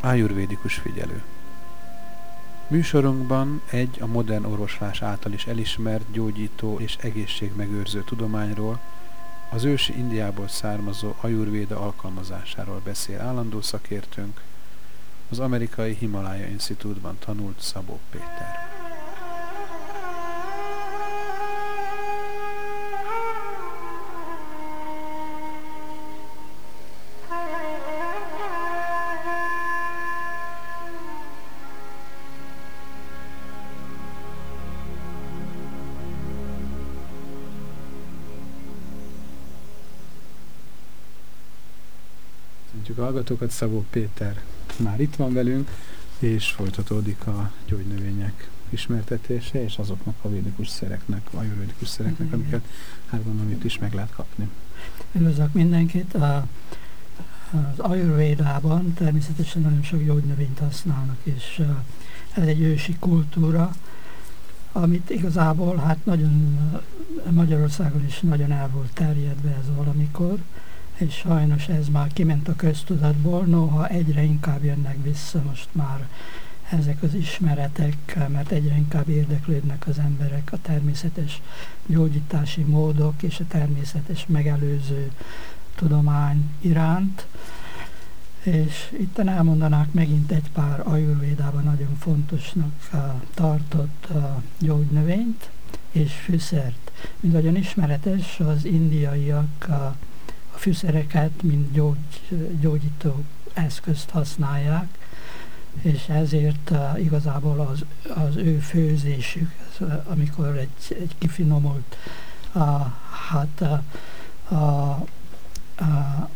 Ájurvédikus figyelő Műsorunkban egy a modern orvoslás által is elismert gyógyító és egészségmegőrző tudományról, az ősi Indiából származó ajurvéda alkalmazásáról beszél állandó szakértőnk, az amerikai Himalaya Institútban tanult Szabó Péter. Hallgatókat, Szabó Péter már itt van velünk, és folytatódik a gyógynövények ismertetése, és azoknak a védikus szereknek, a juridikus szereknek, amiket hát gondolom itt is meg lehet kapni. Üdvözlök mindenkit! A, az Ayurvédában természetesen nagyon sok gyógynövényt használnak, és ez egy ősi kultúra, amit igazából hát nagyon Magyarországon is nagyon el volt terjedve ez valamikor, és sajnos ez már kiment a köztudatból, noha egyre inkább jönnek vissza most már ezek az ismeretek, mert egyre inkább érdeklődnek az emberek a természetes gyógyítási módok és a természetes megelőző tudomány iránt. És itt elmondanák megint egy pár ajurvédában nagyon fontosnak uh, tartott uh, gyógynövényt és fűszert. Mint nagyon ismeretes, az indiaiak uh, fűszereket, mint gyógy, gyógyító eszközt használják, és ezért uh, igazából az, az ő főzésük, ez, uh, amikor egy, egy kifinomult, uh, hát uh, uh, uh,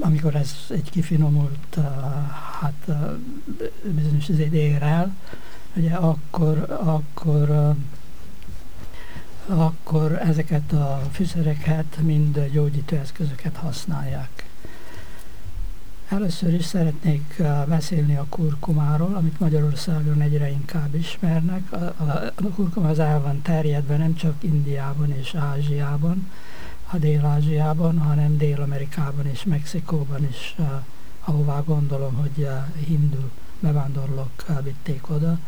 amikor ez egy kifinomult, uh, hát uh, bizonyos izét ér el, ugye akkor, akkor uh, akkor ezeket a fűszereket mind gyógyító eszközöket használják. Először is szeretnék uh, beszélni a kurkumáról, amit Magyarországon egyre inkább ismernek. A, a, a kurkuma az el van terjedve nem csak Indiában és Ázsiában, a Dél-Ázsiában, hanem Dél-Amerikában és Mexikóban is, uh, ahová gondolom, hogy uh, hindu bevándorlók vitték oda,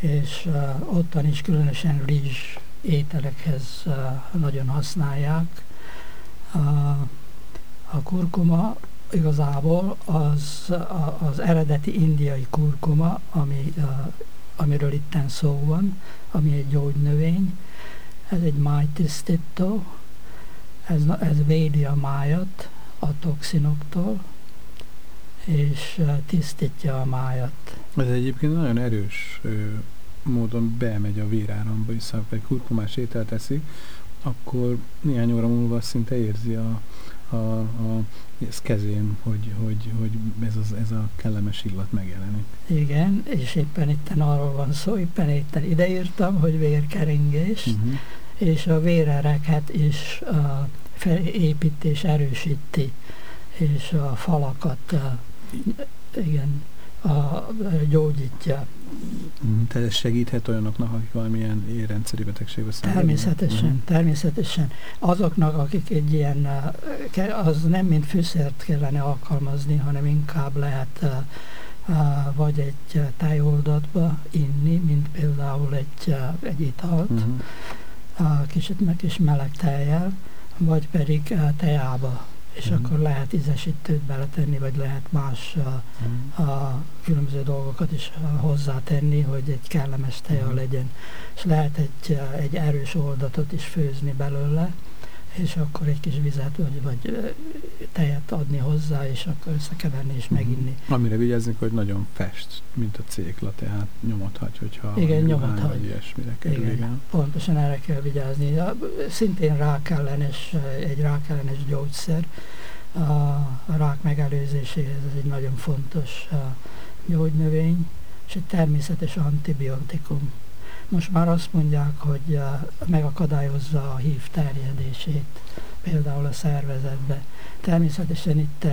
és ottan is különösen rizs ételekhez nagyon használják. A kurkuma igazából az, az eredeti indiai kurkuma, ami, amiről itten szó van, ami egy gyógynövény. Ez egy májtisztító, ez, ez védi a májat a toxinoktól, és tisztítja a májat. Ez egyébként nagyon erős módon bemegy a véráramba, és ha egy kurkumás ételt teszik, akkor néhány óra múlva szinte érzi a, a, a ez kezén, hogy, hogy, hogy ez, az, ez a kellemes illat megjelenik. Igen, és éppen itt arról van szó, éppen itt ideírtam, hogy vérkeringés, uh-huh. és a vérereket is uh, felépíti és erősíti, és a falakat, uh, igen, a, gyógyítja. Mm, tehát ez segíthet olyanoknak, akik valamilyen érrendszeri betegségbe szenvednek? Természetesen, uh-huh. természetesen. Azoknak, akik egy ilyen, az nem mint fűszert kellene alkalmazni, hanem inkább lehet vagy egy tájoldatba inni, mint például egy, egy italt, uh-huh. kicsit meg is meleg tejjel, vagy pedig teába és mm. akkor lehet ízesítőt beletenni, vagy lehet más a, mm. a különböző dolgokat is hozzátenni, hogy egy kellemes teja mm. legyen. És lehet egy, egy erős oldatot is főzni belőle, és akkor egy kis vizet vagy, vagy tejet adni hozzá, és akkor összekeverni és uh-huh. meginni. Amire vigyázni, hogy nagyon fest, mint a cékla, tehát nyomot hagy, hogyha igen, nyomot hagy. ilyesmire kerül. Igen, igen, pontosan erre kell vigyázni. Szintén rákellenes, egy rákellenes gyógyszer, a rák megelőzéséhez ez egy nagyon fontos gyógynövény, és egy természetes antibiotikum. Most már azt mondják, hogy megakadályozza a hív terjedését, például a szervezetbe. Természetesen itt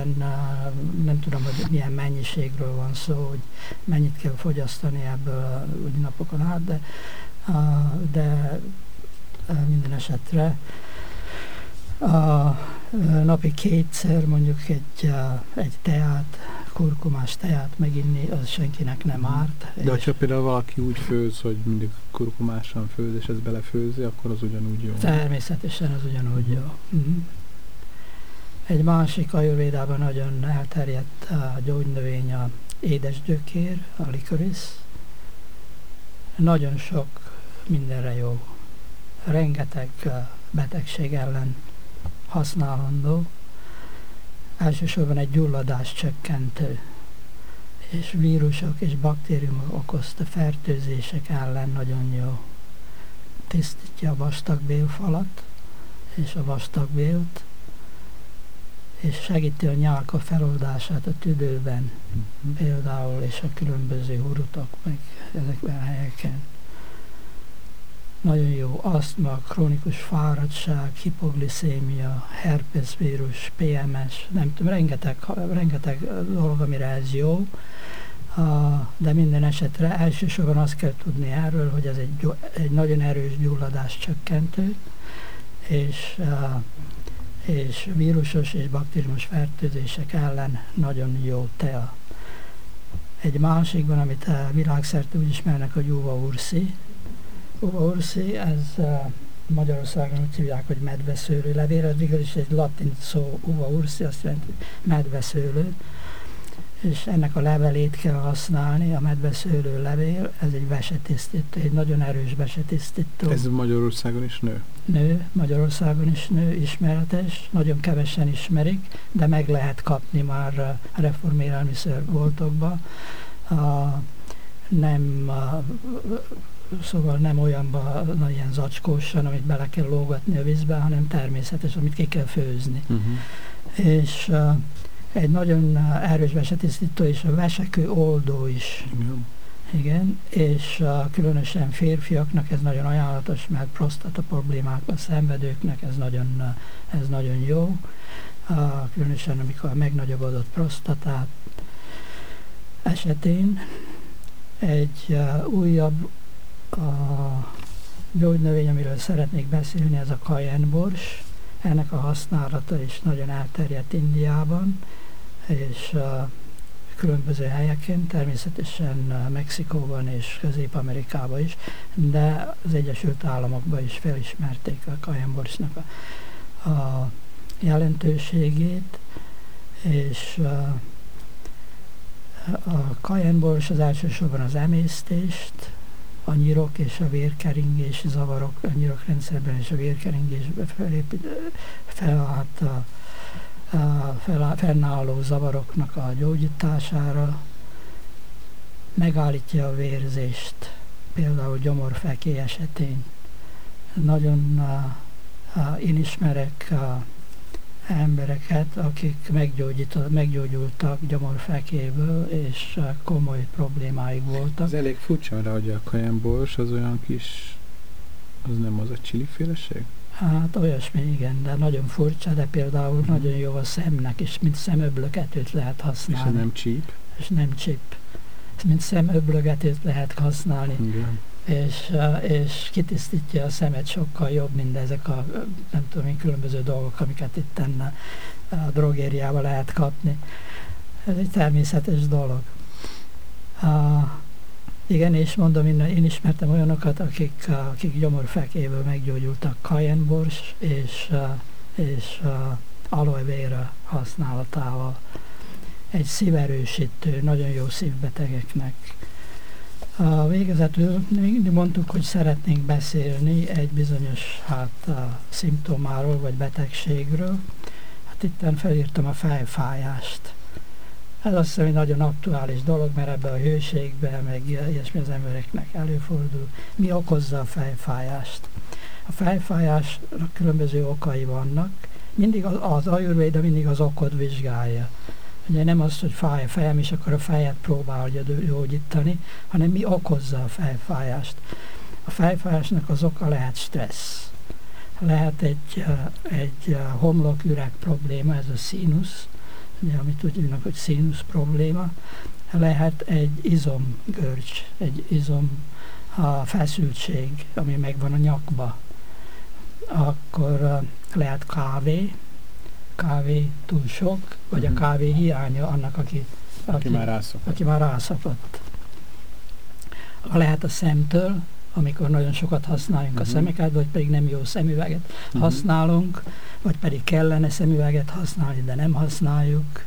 nem tudom, hogy milyen mennyiségről van szó, hogy mennyit kell fogyasztani ebből úgy napokon át, de, de minden esetre a napi kétszer mondjuk egy, egy teát kurkumás teát meginni, az senkinek nem Mhm. árt. De ha például valaki úgy főz, hogy mindig kurkumásan főz, és ez belefőzi, akkor az ugyanúgy jó. Természetesen az ugyanúgy jó. Mhm. Egy másik ajurvédában nagyon elterjedt a gyógynövény a édesgyökér, a licorice. Nagyon sok mindenre jó. Rengeteg betegség ellen használandó. Elsősorban egy gyulladás csökkentő és vírusok és baktériumok okozta fertőzések ellen nagyon jó. Tisztítja a vastagbélfalat és a vastagbélt, és segíti a nyálka feloldását a tüdőben, Mhm. például, és a különböző hurutok, meg ezekben a helyeken. Nagyon jó asztma, krónikus fáradtság, hipogliszémia, herpesvírus, PMS, nem tudom, rengeteg, rengeteg dolog, amire ez jó. De minden esetre elsősorban azt kell tudni erről, hogy ez egy, egy nagyon erős gyulladás csökkentő, és, és vírusos és baktériumos fertőzések ellen nagyon jó tea. Egy másikban, amit világszerte úgy ismernek, hogy uva ursi. Ursi, ez Magyarországon úgy hívják, hogy medveszőlő levél, ez végül is egy latin szó, uva ursi, azt jelenti medveszőlő és ennek a levelét kell használni, a medveszőlő levél, ez egy vesetisztító, egy nagyon erős vesetisztító. Ez Magyarországon is nő. Nő, Magyarországon is nő, ismeretes, nagyon kevesen ismerik, de meg lehet kapni már a reformélelmiszer boltokba. A, nem, a, szóval nem olyanba, na, ilyen zacskósan, amit bele kell lógatni a vízbe, hanem természetes, amit ki kell főzni. Uh-huh. És uh, egy nagyon uh, erős vesetisztító, és a vesekő oldó is. Igen. Igen, és uh, különösen férfiaknak ez nagyon ajánlatos, mert prostata problémákkal szenvedőknek ez nagyon, uh, ez nagyon jó. Uh, különösen amikor megnagyobbodott prostatát esetén egy uh, újabb uh, gyógynövény, amiről szeretnék beszélni, ez a kajenbors. Ennek a használata is nagyon elterjedt Indiában, és különböző helyeken, természetesen Mexikóban és Közép-Amerikában is, de az Egyesült Államokban is felismerték a kajenborsnak a, a jelentőségét, és uh, a kajenbors az elsősorban az emésztést, a nyirok és a vérkeringés zavarok, a nyirokrendszerben és a vérkeringés felépít, felállt a, a fel, fennálló zavaroknak a gyógyítására, megállítja a vérzést, például gyomorfeké esetén. Nagyon uh, uh, én ismerek uh, embereket, akik meggyógyultak gyomorfekéből, és komoly problémáik voltak. Ez elég furcsa rá, hogy a kajenbors az olyan kis, az nem az a csiliféleség? Hát olyasmi, igen, de nagyon furcsa, de például mm. nagyon jó a szemnek, és mint szemöblögetőt lehet használni. És nem csíp? És nem csíp. Mint szemöblögetőt lehet használni. Igen. És, és kitisztítja a szemet sokkal jobb, mint ezek a, nem tudom én, különböző dolgok, amiket itt tenne a drogériában lehet kapni. Ez egy természetes dolog. Uh, igen, és mondom, én, én ismertem olyanokat, akik, akik gyomorfekéből meggyógyultak kajenbors és, és aloe vera használatával. Egy szíverősítő, nagyon jó szívbetegeknek. A végezetül mindig mondtuk, hogy szeretnénk beszélni egy bizonyos hát, a szimptomáról vagy betegségről. Hát itt felírtam a fejfájást. Ez azt hiszem, hogy nagyon aktuális dolog, mert ebbe a hőségbe, meg ilyesmi az embereknek előfordul. Mi okozza a fejfájást? A fejfájásnak különböző okai vannak. Mindig az, az ajurvéda mindig az okot vizsgálja. Ugye nem az, hogy fáj a fejem, és akkor a fejet próbálja gyógyítani, hanem mi okozza a fejfájást. A fejfájásnak az oka lehet stressz. Lehet egy, egy homloküreg probléma, ez a színusz, ugye, amit úgy hívnak, hogy színusz probléma, lehet egy izomgörcs, egy izom a feszültség, ami megvan a nyakba. Akkor lehet kávé, kávé túl sok, vagy a kávé hiánya annak, aki aki, aki már. Aki már rászokott. Lehet a szemtől, amikor nagyon sokat használjunk uh-huh. a mhm. szemeket, vagy pedig nem jó szemüveget uh-huh. használunk, vagy pedig kellene szemüveget használni, de nem használjuk,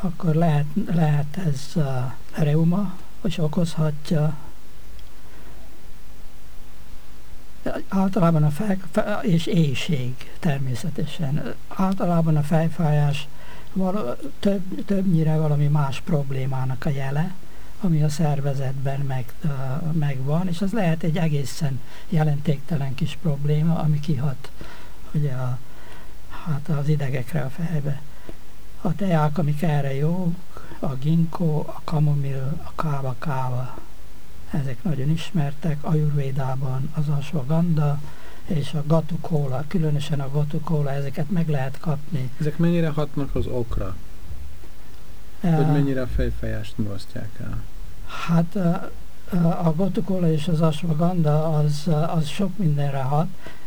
akkor lehet, lehet ez uh, reuma, vagy okozhatja. Általában a fej, és éjség természetesen. Általában a fejfájás vala, több, többnyire valami más problémának a jele, ami a szervezetben meg, uh, megvan, és az lehet egy egészen jelentéktelen kis probléma, ami kihat ugye a, hát az idegekre a fejbe. A teák, amik erre jók, a ginkó, a kamomil, a káva-káva, ezek nagyon ismertek, Ayurvédában az asvaganda, és a gatukóla, különösen a gatukóla, ezeket meg lehet kapni. Ezek mennyire hatnak az okra? Hogy mennyire a fejfájást mulasztják el? Hát a gotukola és az ashwagandha az, az sok mindenre hat,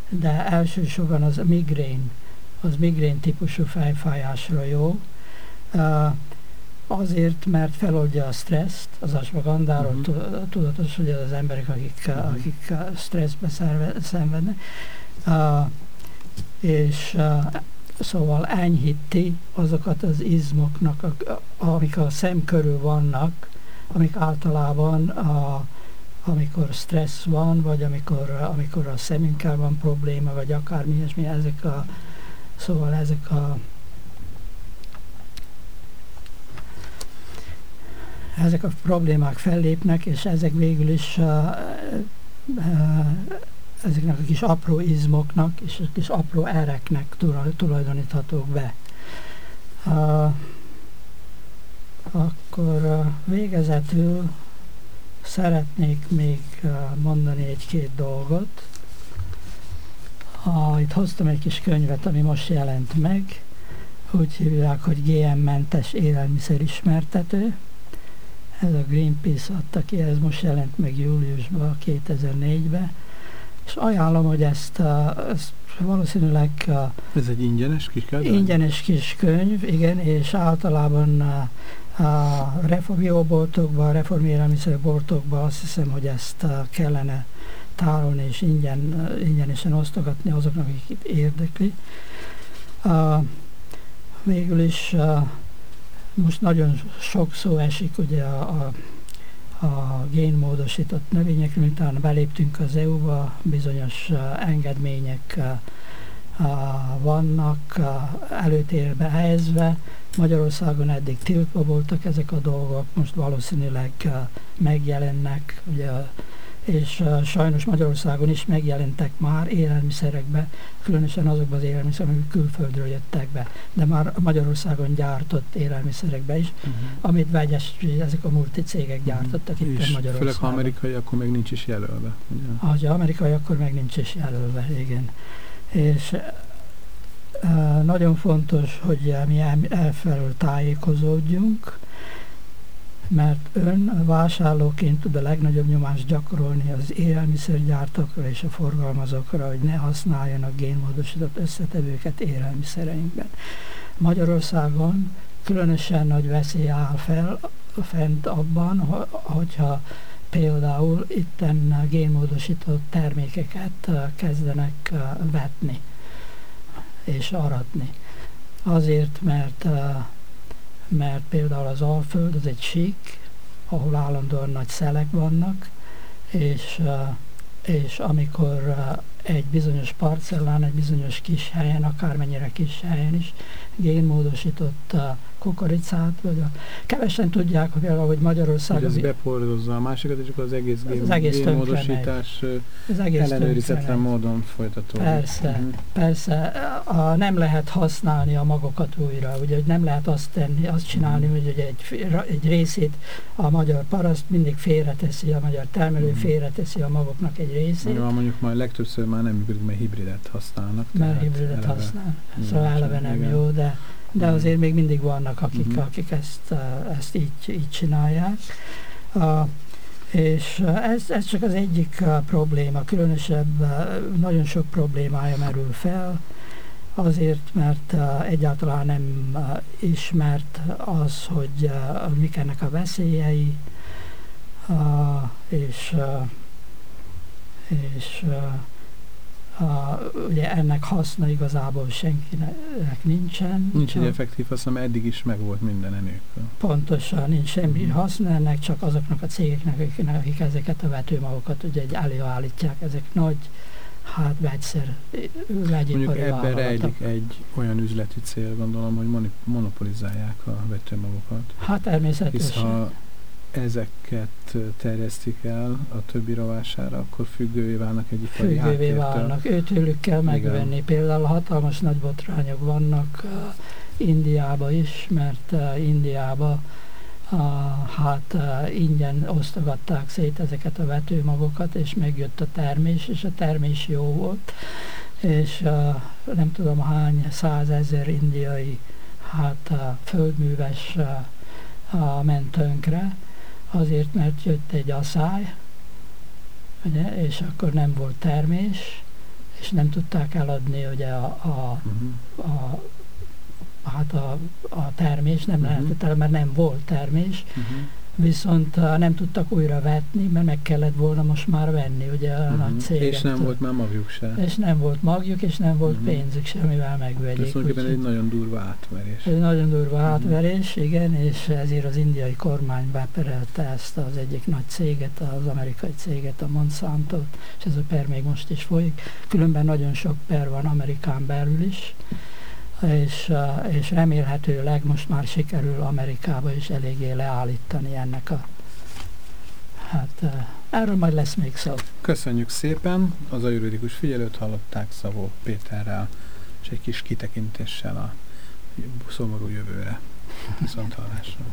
de elsősorban az migrén, az migrén típusú fejfájásra jó. Azért, mert feloldja a stresszt, az ashwagandháról uh-huh. tudatos, hogy az emberek, akik, uh-huh. akik stresszbe szenvednek, és szóval enyhíti azokat az izmoknak, amik a szem körül vannak, amik általában a, amikor stressz van, vagy amikor, amikor a szemünkkel van probléma, vagy akármi ilyesmi, ezek a, szóval ezek a ezek a problémák fellépnek, és ezek végül is uh, uh, ezeknek a kis apró izmoknak és a kis apró ereknek tulajdoníthatók be. Uh, akkor végezetül szeretnék még mondani egy-két dolgot. A, itt hoztam egy kis könyvet, ami most jelent meg. Úgy hívják, hogy GM-mentes élelmiszer ismertető. Ez a Greenpeace adta ki, ez most jelent meg júliusban, 2004-ben. És ajánlom, hogy ezt, ezt valószínűleg... Ez egy ingyenes kis könyv? Ingyenes kis könyv, igen, és általában a a reformélelmiszerboltokba azt hiszem, hogy ezt kellene tárolni és ingyen, ingyenesen osztogatni azoknak, akik érdekli. Uh, végül is uh, most nagyon sok szó esik ugye a, a, a génmódosított növényekről, miután beléptünk az EU-ba, bizonyos engedmények vannak előtérbe helyezve. Magyarországon eddig tiltva voltak ezek a dolgok, most valószínűleg megjelennek, ugye, és sajnos Magyarországon is megjelentek már élelmiszerekbe, különösen azokban az élelmiszerek, amik külföldről jöttek be, de már Magyarországon gyártott élelmiszerekbe is, uh-huh. amit vegyes, ezek a multicégek mhm. gyártottak uh-huh. itt és Magyarországon. Főleg ha amerikai, akkor meg nincs is jelölve. Ugye? Ha amerikai, akkor meg nincs is jelölve, igen és nagyon fontos, hogy mi elfelől tájékozódjunk, mert ön vásárlóként tud a legnagyobb nyomást gyakorolni az élelmiszergyártókra és a forgalmazókra, hogy ne használjanak génmódosított összetevőket élelmiszereinkben. Magyarországon különösen nagy veszély áll fel fent abban, hogyha például itten génmódosított termékeket kezdenek vetni és aratni. Azért, mert, mert például az Alföld az egy sík, ahol állandóan nagy szelek vannak, és, és amikor egy bizonyos parcellán, egy bizonyos kis helyen, akármennyire kis helyen is génmódosított kukoricát, vagy a, kevesen tudják, hogy például, hogy Magyarország... Hogy ez bepordozza a másikat, és akkor az egész, gén, az egész génmódosítás ellenőrizetlen módon folytatódik. Persze, uh-huh. persze. A, nem lehet használni a magokat újra, ugye, hogy nem lehet azt tenni, azt csinálni, uh-huh. hogy egy, egy részét a magyar paraszt mindig félreteszi, a magyar termelő uh-huh. félreteszi a magoknak egy részét. Ja, mondjuk majd legtöbbször már nem működik, mert hibridet használnak. Mert hibridet használ. Szóval eleve nem igen. jó, de de azért még mindig vannak, akik, uh-huh. akik ezt, eh, ezt így, így csinálják. Uh, és eh, ez, ez csak az egyik uh, probléma, különösebb, nagyon sok problémája merül fel. azért, mert egyáltalán nem ismert az, hogy mik ennek a veszélyei, és, és a, ugye ennek haszna igazából senkinek nincsen. Nincs egy effektív haszna, mert eddig is megvolt minden enélkül. Pontosan, nincs semmi uh-huh. haszna ennek, csak azoknak a cégeknek, akik, akik ezeket a vetőmagokat ugye előállítják, ezek nagy hát vegyszer, Mondjuk ebben rejlik egy olyan üzleti cél, gondolom, hogy monopolizálják a vetőmagokat. Hát természetesen. Hisz ha ezeket terjesztik el a többi rovására, akkor függővé válnak egy ipari Függővé válnak, őtőlük kell megvenni. Igen. Például hatalmas nagy botrányok vannak uh, Indiába is, mert uh, Indiába uh, hát uh, ingyen osztogatták szét ezeket a vetőmagokat, és megjött a termés, és a termés jó volt, és uh, nem tudom hány százezer indiai hát uh, földműves uh, uh, ment tönkre, azért, mert jött egy asszály, ugye, és akkor nem volt termés, és nem tudták eladni ugye a, a, uh-huh. a, hát a, a termés, nem uh-huh. lehetett el, mert nem volt termés, uh-huh viszont uh, nem tudtak újra vetni, mert meg kellett volna most már venni, ugye a uh-huh. nagy cégek. És nem volt már magjuk se. És nem volt magjuk, és nem volt uh-huh. pénzük semmivel megvegyék. Ez tulajdonképpen egy nagyon durva átverés. Egy nagyon durva uh-huh. átverés, igen, és ezért az indiai kormány beperelte ezt az egyik nagy céget, az amerikai céget, a monsanto és ez a per még most is folyik. Különben nagyon sok per van Amerikán belül is és, és remélhetőleg most már sikerül Amerikába is eléggé leállítani ennek a hát erről majd lesz még szó. Köszönjük szépen, az ajurvédikus figyelőt hallották Szavó Péterrel, és egy kis kitekintéssel a szomorú jövőre. Viszont hallásra.